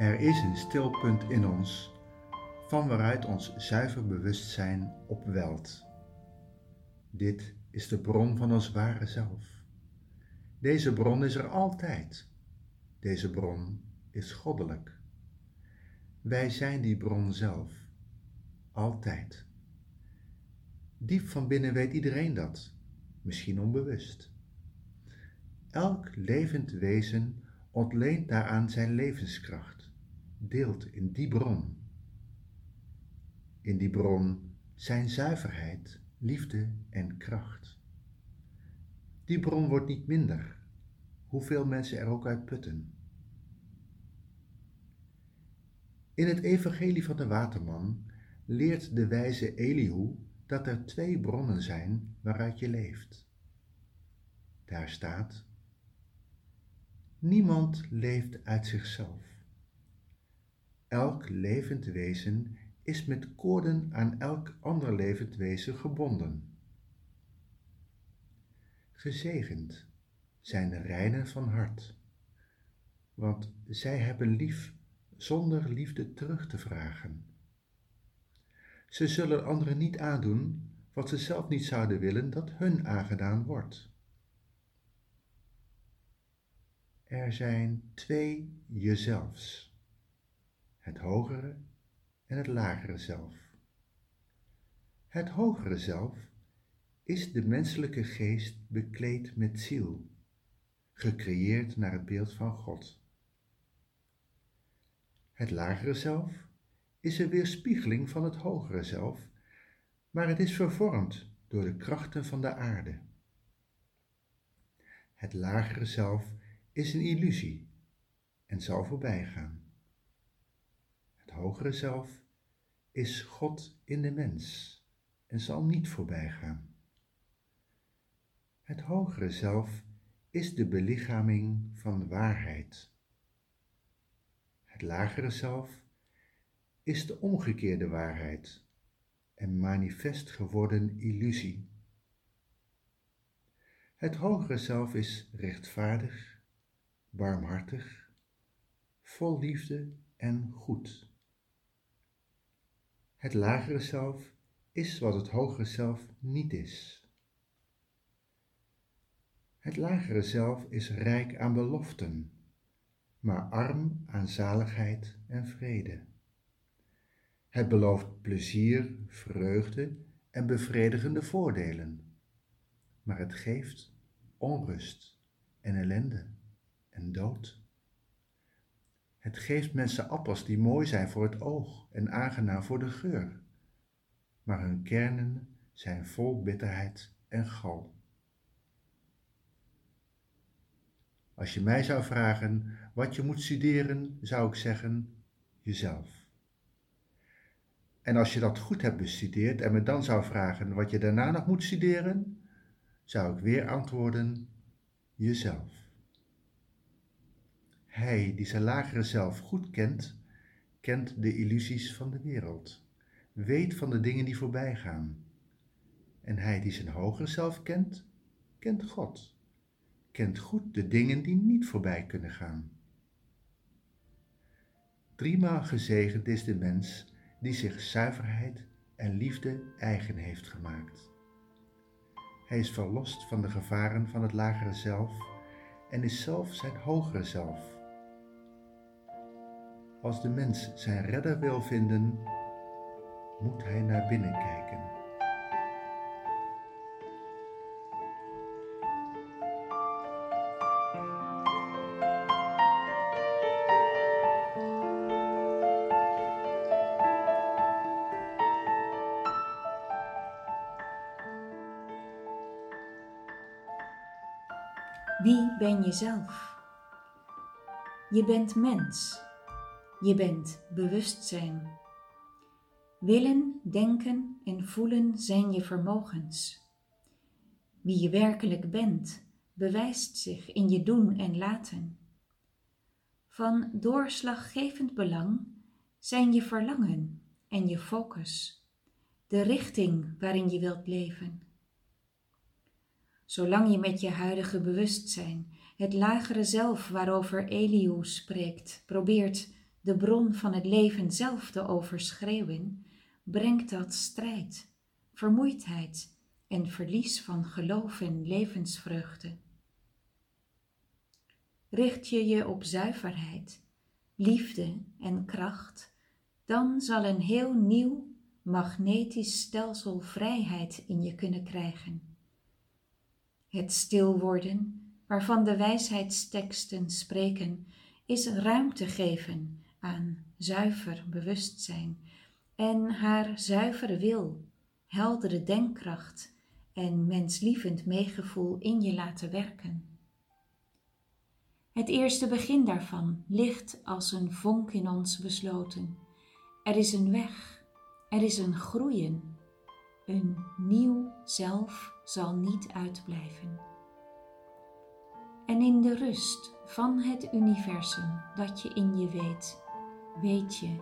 Er is een stil punt in ons, van waaruit ons zuiver bewustzijn opwelt. Dit is de bron van ons ware zelf. Deze bron is er altijd. Deze bron is goddelijk. Wij zijn die bron zelf, altijd. Diep van binnen weet iedereen dat, misschien onbewust. Elk levend wezen ontleent daaraan zijn levenskracht, deelt in die bron. In die bron zijn zuiverheid, liefde en kracht. Die bron wordt niet minder, hoeveel mensen er ook uit putten. In het Evangelie van de Waterman leert de wijze Elihu dat er twee bronnen zijn waaruit je leeft. Daar staat: Niemand leeft uit zichzelf. Elk levend wezen is met koorden aan elk ander levend wezen gebonden. Gezegend zijn de reinen van hart, want zij hebben lief zonder liefde terug te vragen. Ze zullen anderen niet aandoen wat ze zelf niet zouden willen dat hun aangedaan wordt. Er zijn twee jezelfs, het hogere en het lagere zelf. Het hogere zelf is de menselijke geest bekleed met ziel, gecreëerd naar het beeld van God. Het lagere zelf is een weerspiegeling van het hogere zelf, maar het is vervormd door de krachten van de aarde. Het lagere zelf is een illusie en zal voorbijgaan. Hogere zelf is God in de mens en zal niet voorbijgaan. Het hogere zelf is de belichaming van waarheid. Het lagere zelf is de omgekeerde waarheid en manifest geworden illusie. Het hogere zelf is rechtvaardig, barmhartig, vol liefde en goed. Het lagere zelf is wat het hogere zelf niet is. Het lagere zelf is rijk aan beloften, maar arm aan zaligheid en vrede. Het belooft plezier, vreugde en bevredigende voordelen, maar het geeft onrust en ellende en dood. Het geeft mensen appels die mooi zijn voor het oog en aangenaam voor de geur, maar hun kernen zijn vol bitterheid en gal. Als je mij zou vragen wat je moet studeren, zou ik zeggen jezelf. En als je dat goed hebt bestudeerd en me dan zou vragen wat je daarna nog moet studeren, zou ik weer antwoorden: jezelf. Hij die zijn lagere zelf goed kent, kent de illusies van de wereld, weet van de dingen die voorbij gaan. En hij die zijn hogere zelf kent, kent God, kent goed de dingen die niet voorbij kunnen gaan. Driemaal gezegend is de mens die zich zuiverheid en liefde eigen heeft gemaakt. Hij is verlost van de gevaren van het lagere zelf en is zelf zijn hogere zelf. Als de mens zijn redder wil vinden, moet hij naar binnen kijken. Wie ben je zelf? Je bent mens. Je bent bewustzijn. Willen, denken en voelen zijn je vermogens. Wie je werkelijk bent, bewijst zich in je doen en laten. Van doorslaggevend belang zijn je verlangen en je focus, de richting waarin je wilt leven. Zolang je met je huidige bewustzijn, het lagere zelf waarover Elihu spreekt, probeert de bron van het leven zelf te overschreeuwen, brengt dat strijd, vermoeidheid en verlies van geloof en levensvreugde. Richt je je op zuiverheid, liefde en kracht, dan zal een heel nieuw magnetisch stelsel vrijheid in je kunnen krijgen. Het stil worden, waarvan de wijsheidsteksten spreken, is ruimte geven aan zuiver bewustzijn en haar zuivere wil, heldere denkkracht en menslievend meegevoel in je laten werken. Het eerste begin daarvan ligt als een vonk in ons besloten. Er is een weg, er is een groeien. Een nieuw zelf zal niet uitblijven. En in de rust van het universum dat je in je weet, weet je,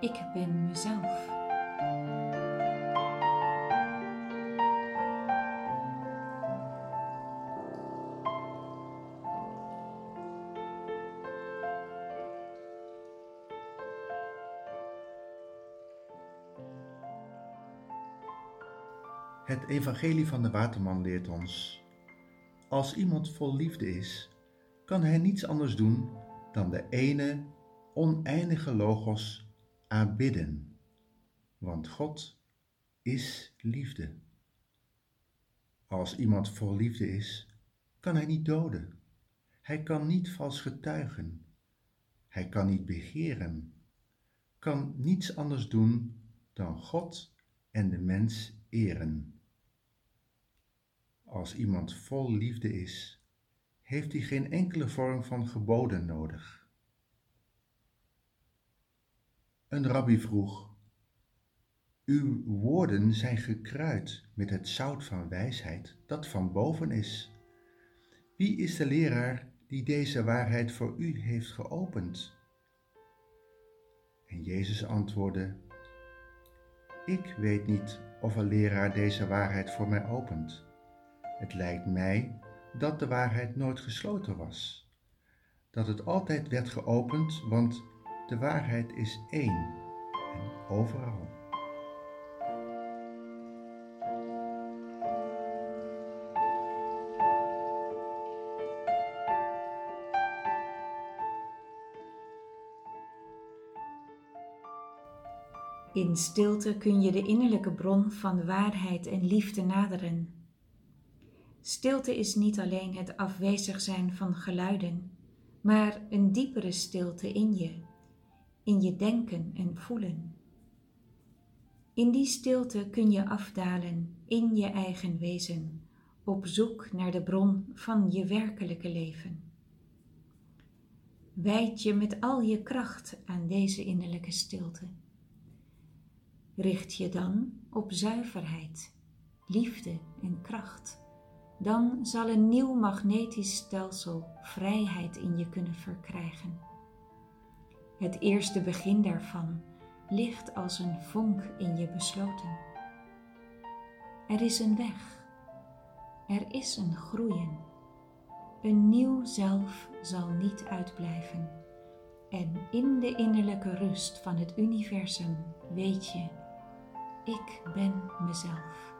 ik ben mezelf. Het Evangelie van de Waterman leert ons: als iemand vol liefde is, kan hij niets anders doen dan de ene oneindige Logos aanbidden, want God is liefde. Als iemand vol liefde is, kan hij niet doden. Hij kan niet vals getuigen. Hij kan niet begeren. Kan niets anders doen dan God en de mens eren. Als iemand vol liefde is, heeft hij geen enkele vorm van geboden nodig. Een rabbi vroeg: Uw woorden zijn gekruid met het zout van wijsheid dat van boven is. Wie is de leraar die deze waarheid voor u heeft geopend? En Jezus antwoordde: Ik weet niet of een leraar deze waarheid voor mij opent. Het lijkt mij dat de waarheid nooit gesloten was, dat het altijd werd geopend, want de waarheid is één en overal. In stilte kun je de innerlijke bron van waarheid en liefde naderen. Stilte is niet alleen het afwezig zijn van geluiden, maar een diepere stilte in je, in je denken en voelen. In die stilte kun je afdalen in je eigen wezen, op zoek naar de bron van je werkelijke leven. Wijd je met al je kracht aan deze innerlijke stilte. Richt je dan op zuiverheid, liefde en kracht dan zal een nieuw magnetisch stelsel vrijheid in je kunnen verkrijgen. Het eerste begin daarvan ligt als een vonk in je besloten. Er is een weg, er is een groeien. Een nieuw zelf zal niet uitblijven. En in de innerlijke rust van het universum weet je, ik ben mezelf.